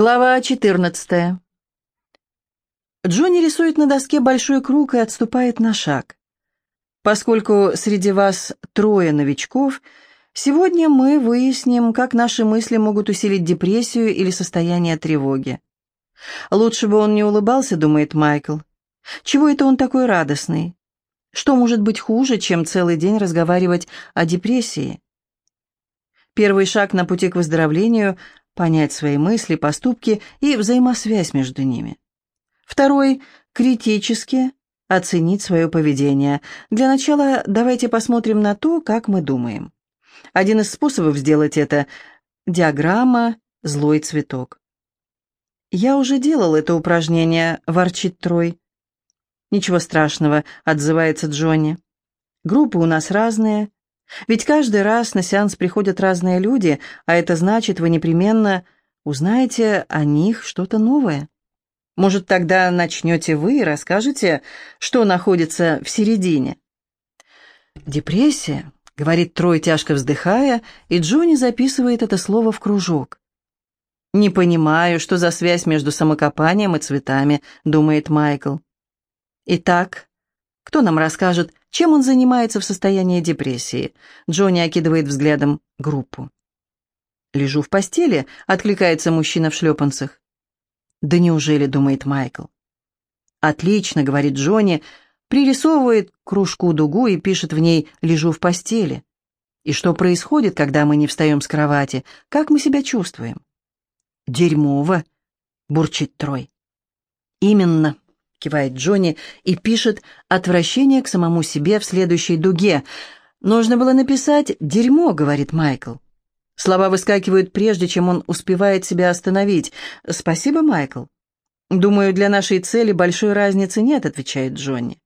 Глава 14. Джонни рисует на доске большой круг и отступает на шаг. Поскольку среди вас трое новичков, сегодня мы выясним, как наши мысли могут усилить депрессию или состояние тревоги. Лучше бы он не улыбался, думает Майкл. Чего это он такой радостный? Что может быть хуже, чем целый день разговаривать о депрессии? Первый шаг на пути к выздоровлению понять свои мысли, поступки и взаимосвязь между ними. Второй – критически оценить свое поведение. Для начала давайте посмотрим на то, как мы думаем. Один из способов сделать это – диаграмма «Злой цветок». «Я уже делал это упражнение», – ворчит Трой. «Ничего страшного», – отзывается Джонни. «Группы у нас разные, ведь каждый раз на сеанс приходят разные люди, а это значит, вы непременно узнаете о них что-то новое. Может, тогда начнете вы и расскажете, что находится в середине. «Депрессия», — говорит Трой, тяжко вздыхая, и Джонни записывает это слово в кружок. «Не понимаю, что за связь между самокопанием и цветами», — думает Майкл. «Итак, кто нам расскажет, чем он занимается в состоянии депрессии? Джонни окидывает взглядом группу. «Лежу в постели», — откликается мужчина в шлепанцах. «Да неужели?» — думает Майкл. «Отлично», — говорит Джонни, пририсовывает кружку дугу и пишет в ней «лежу в постели». И что происходит, когда мы не встаем с кровати? Как мы себя чувствуем? «Дерьмово», — бурчит Трой. «Именно», — кивает Джонни и пишет «отвращение к самому себе» в следующей дуге. «Нужно было написать «дерьмо», — говорит Майкл. Слова выскакивают прежде, чем он успевает себя остановить. «Спасибо, Майкл». «Думаю, для нашей цели большой разницы нет», — отвечает Джонни.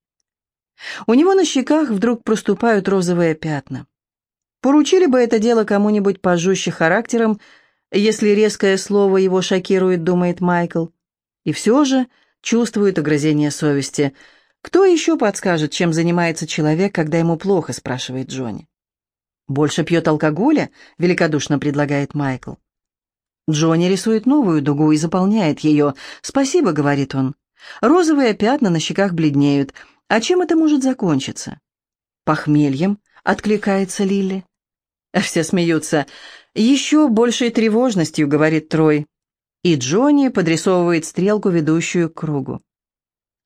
У него на щеках вдруг проступают розовые пятна. Поручили бы это дело кому-нибудь пожестче характером, если резкое слово его шокирует, думает Майкл. И все же чувствует угрызение совести. «Кто еще подскажет, чем занимается человек, когда ему плохо?» – спрашивает Джонни. «Больше пьет алкоголя?» – великодушно предлагает Майкл. Джонни рисует новую дугу и заполняет ее. «Спасибо», — говорит он. Розовые пятна на щеках бледнеют. А чем это может закончиться? «Похмельем», — откликается Лили. Все смеются. «Еще большей тревожностью», — говорит Трой и Джонни подрисовывает стрелку, ведущую к кругу.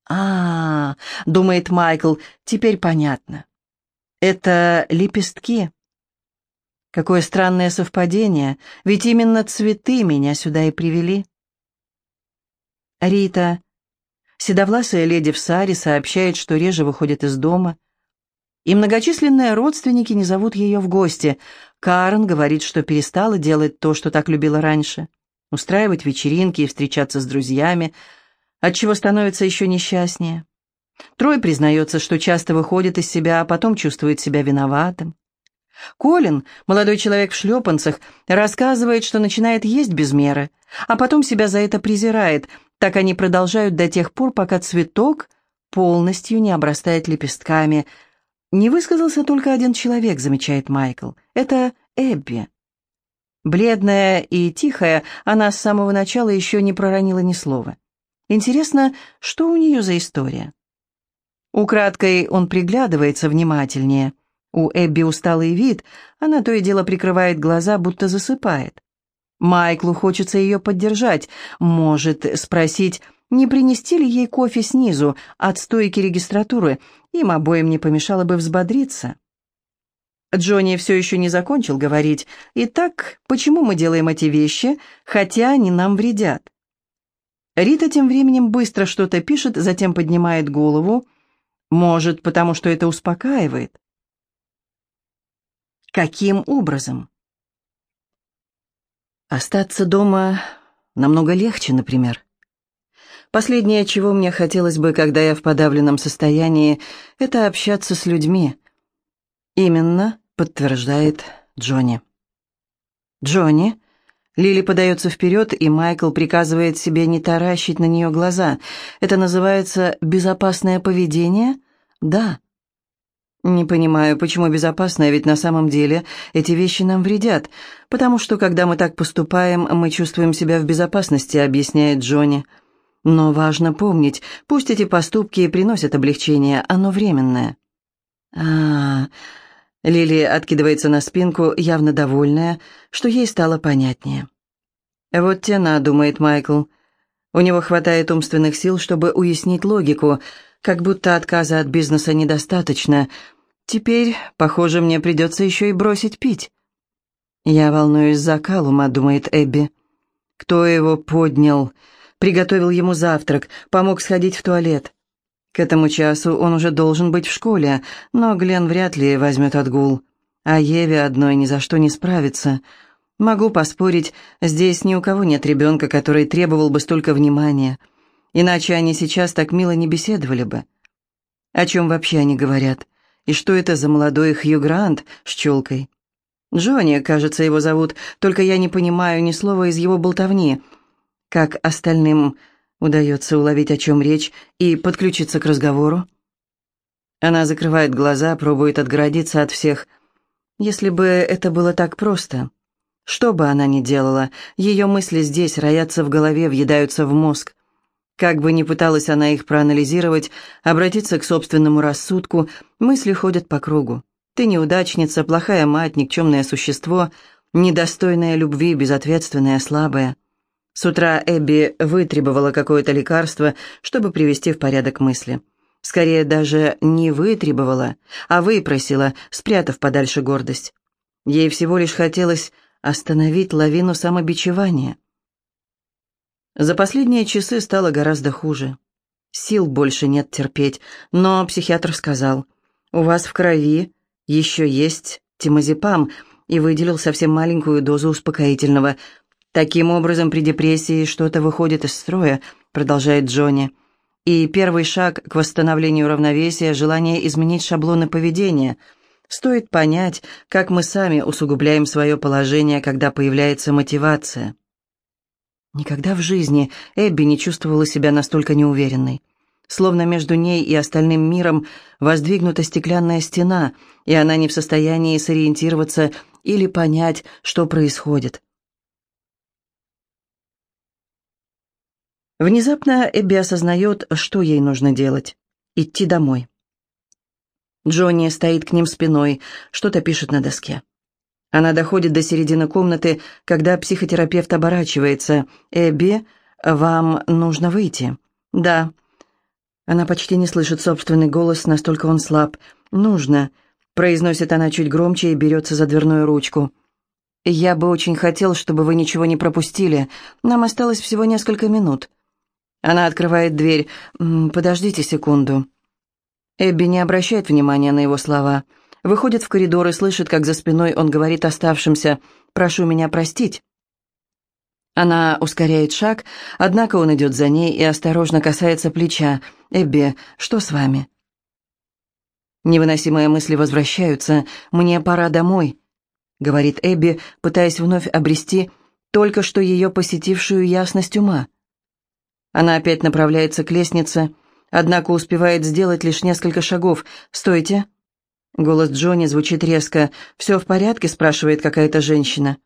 а, -а, -а думает Майкл, — теперь понятно. Это лепестки. Какое странное совпадение, ведь именно цветы меня сюда и привели. Рита, седовласая леди в саре, сообщает, что реже выходит из дома, и многочисленные родственники не зовут ее в гости. Карен говорит, что перестала делать то, что так любила раньше устраивать вечеринки и встречаться с друзьями, отчего становится еще несчастнее. Трой признается, что часто выходит из себя, а потом чувствует себя виноватым. Колин, молодой человек в шлепанцах, рассказывает, что начинает есть без меры, а потом себя за это презирает. Так они продолжают до тех пор, пока цветок полностью не обрастает лепестками. Не высказался только один человек, замечает Майкл. Это Эбби. Бледная и тихая, она с самого начала еще не проронила ни слова. Интересно, что у нее за история? Украдкой он приглядывается внимательнее. У Эбби усталый вид, она то и дело прикрывает глаза, будто засыпает. Майклу хочется ее поддержать, может спросить, не принести ли ей кофе снизу, от стойки регистратуры, им обоим не помешало бы взбодриться. Джонни все еще не закончил говорить. «Итак, почему мы делаем эти вещи, хотя они нам вредят?» Рита тем временем быстро что-то пишет, затем поднимает голову. Может, потому что это успокаивает. Каким образом? Остаться дома намного легче, например. Последнее, чего мне хотелось бы, когда я в подавленном состоянии, это общаться с людьми. Именно подтверждает Джонни. Джонни. Лили подается вперед, и Майкл приказывает себе не таращить на нее глаза. Это называется безопасное поведение? Да. «Не понимаю, почему безопасно, ведь на самом деле эти вещи нам вредят, потому что, когда мы так поступаем, мы чувствуем себя в безопасности», — объясняет Джонни. «Но важно помнить, пусть эти поступки приносят облегчение, оно временное». «А-а-а...» Лили откидывается на спинку, явно довольная, что ей стало понятнее. «Вот тена», — думает Майкл. У него хватает умственных сил, чтобы уяснить логику, как будто отказа от бизнеса недостаточно — Теперь, похоже, мне придется еще и бросить пить. Я волнуюсь за Калума, думает Эбби. Кто его поднял, приготовил ему завтрак, помог сходить в туалет. К этому часу он уже должен быть в школе, но Глен вряд ли возьмет отгул. А Еве одной ни за что не справится. Могу поспорить, здесь ни у кого нет ребенка, который требовал бы столько внимания. Иначе они сейчас так мило не беседовали бы. О чем вообще они говорят? И что это за молодой Хью Грант с челкой? Джонни, кажется, его зовут, только я не понимаю ни слова из его болтовни. Как остальным удается уловить, о чем речь, и подключиться к разговору? Она закрывает глаза, пробует отгородиться от всех. Если бы это было так просто. Что бы она ни делала, ее мысли здесь роятся в голове, въедаются в мозг. Как бы ни пыталась она их проанализировать, обратиться к собственному рассудку, мысли ходят по кругу. Ты неудачница, плохая мать, никчемное существо, недостойная любви, безответственная, слабая. С утра Эбби вытребовала какое-то лекарство, чтобы привести в порядок мысли. Скорее даже не вытребовала, а выпросила, спрятав подальше гордость. Ей всего лишь хотелось остановить лавину самобичевания. За последние часы стало гораздо хуже. Сил больше нет терпеть, но психиатр сказал, «У вас в крови еще есть тимазепам» и выделил совсем маленькую дозу успокоительного. «Таким образом, при депрессии что-то выходит из строя», продолжает Джонни. «И первый шаг к восстановлению равновесия – желание изменить шаблоны поведения. Стоит понять, как мы сами усугубляем свое положение, когда появляется мотивация». Никогда в жизни Эбби не чувствовала себя настолько неуверенной. Словно между ней и остальным миром воздвигнута стеклянная стена, и она не в состоянии сориентироваться или понять, что происходит. Внезапно Эбби осознает, что ей нужно делать. Идти домой. Джонни стоит к ним спиной, что-то пишет на доске. Она доходит до середины комнаты, когда психотерапевт оборачивается. «Эбби, вам нужно выйти». «Да». Она почти не слышит собственный голос, настолько он слаб. «Нужно», — произносит она чуть громче и берется за дверную ручку. «Я бы очень хотел, чтобы вы ничего не пропустили. Нам осталось всего несколько минут». Она открывает дверь. «Подождите секунду». Эбби не обращает внимания на его слова. «Подождите выходит в коридор и слышит, как за спиной он говорит оставшимся «Прошу меня простить». Она ускоряет шаг, однако он идет за ней и осторожно касается плеча. «Эбби, что с вами?» Невыносимые мысли возвращаются. «Мне пора домой», — говорит Эбби, пытаясь вновь обрести только что ее посетившую ясность ума. Она опять направляется к лестнице, однако успевает сделать лишь несколько шагов. «Стойте!» Голос Джонни звучит резко. «Все в порядке?» – спрашивает какая-то женщина.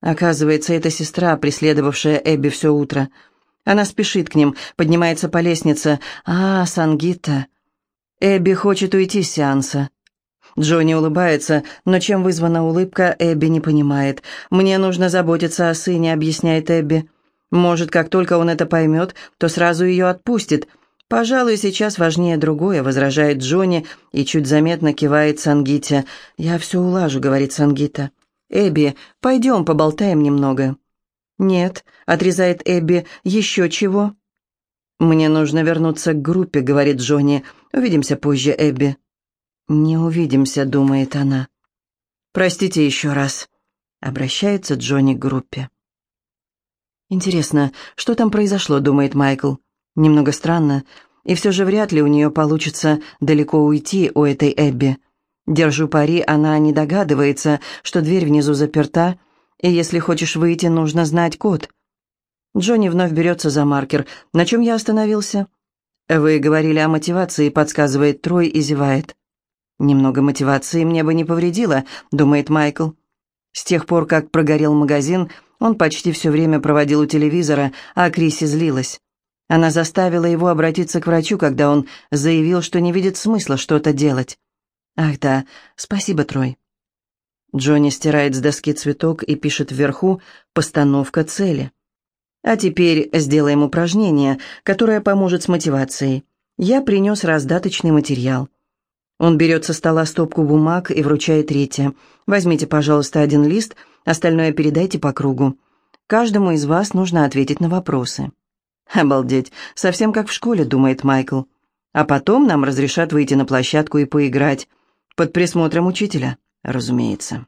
Оказывается, это сестра, преследовавшая Эбби все утро. Она спешит к ним, поднимается по лестнице. «А, Сангита!» Эбби хочет уйти с сеанса. Джонни улыбается, но чем вызвана улыбка, Эбби не понимает. «Мне нужно заботиться о сыне», — объясняет Эбби. «Может, как только он это поймет, то сразу ее отпустит. «Пожалуй, сейчас важнее другое», — возражает Джонни и чуть заметно кивает Сангите. «Я все улажу», — говорит Сангита. «Эбби, пойдем поболтаем немного». «Нет», — отрезает Эбби, — «еще чего?» «Мне нужно вернуться к группе», — говорит Джонни. «Увидимся позже, Эбби». «Не увидимся», — думает она. «Простите еще раз», — обращается Джонни к группе. «Интересно, что там произошло?» — думает Майкл. Немного странно, и все же вряд ли у нее получится далеко уйти у этой Эбби. Держу пари, она не догадывается, что дверь внизу заперта, и если хочешь выйти, нужно знать код. Джонни вновь берется за маркер. На чем я остановился? Вы говорили о мотивации, подсказывает Трой и зевает. «Немного мотивации мне бы не повредило», — думает Майкл. С тех пор, как прогорел магазин, он почти все время проводил у телевизора, а Криси злилась. Она заставила его обратиться к врачу, когда он заявил, что не видит смысла что-то делать. «Ах да, спасибо, Трой». Джонни стирает с доски цветок и пишет вверху «Постановка цели». А теперь сделаем упражнение, которое поможет с мотивацией. Я принес раздаточный материал. Он берет со стола стопку бумаг и вручает Рите. «Возьмите, пожалуйста, один лист, остальное передайте по кругу. Каждому из вас нужно ответить на вопросы». «Обалдеть, совсем как в школе», — думает Майкл. «А потом нам разрешат выйти на площадку и поиграть. Под присмотром учителя, разумеется».